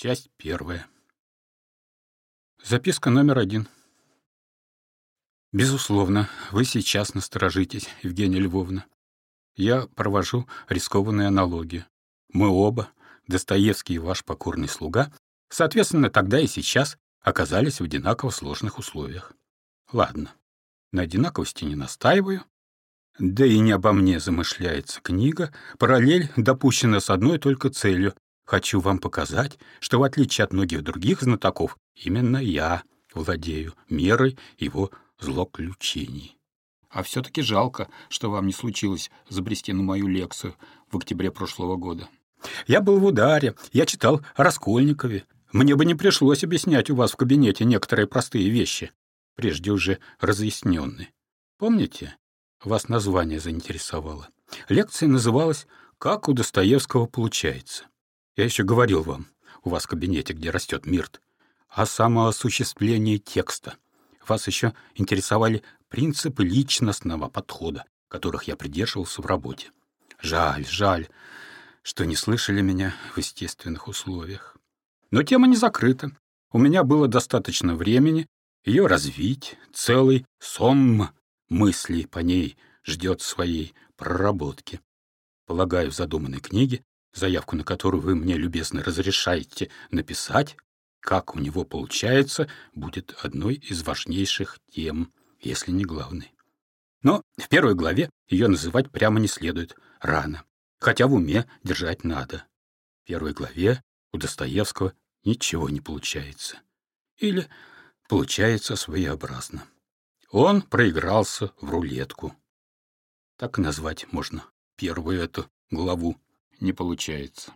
Часть первая. Записка номер один. Безусловно, вы сейчас насторожитесь, Евгения Львовна. Я провожу рискованные аналогии. Мы оба, Достоевский и ваш покорный слуга, соответственно, тогда и сейчас оказались в одинаково сложных условиях. Ладно, на одинаковости не настаиваю. Да и не обо мне замышляется книга. Параллель допущена с одной только целью. Хочу вам показать, что в отличие от многих других знатоков, именно я владею мерой его злоключений. А все-таки жалко, что вам не случилось забрести на мою лекцию в октябре прошлого года. Я был в ударе, я читал о Раскольникове. Мне бы не пришлось объяснять у вас в кабинете некоторые простые вещи, прежде уже разъясненные. Помните, вас название заинтересовало? Лекция называлась «Как у Достоевского получается». Я еще говорил вам, у вас в кабинете, где растет мирт, о самоосуществлении текста. Вас еще интересовали принципы личностного подхода, которых я придерживался в работе. Жаль, жаль, что не слышали меня в естественных условиях. Но тема не закрыта. У меня было достаточно времени ее развить, целый сон мыслей по ней ждет своей проработки. Полагаю, в задуманной книге, заявку на которую вы мне любезно разрешаете написать, как у него получается, будет одной из важнейших тем, если не главной. Но в первой главе ее называть прямо не следует, рано, хотя в уме держать надо. В первой главе у Достоевского ничего не получается. Или получается своеобразно. Он проигрался в рулетку. Так назвать можно первую эту главу. Не получается.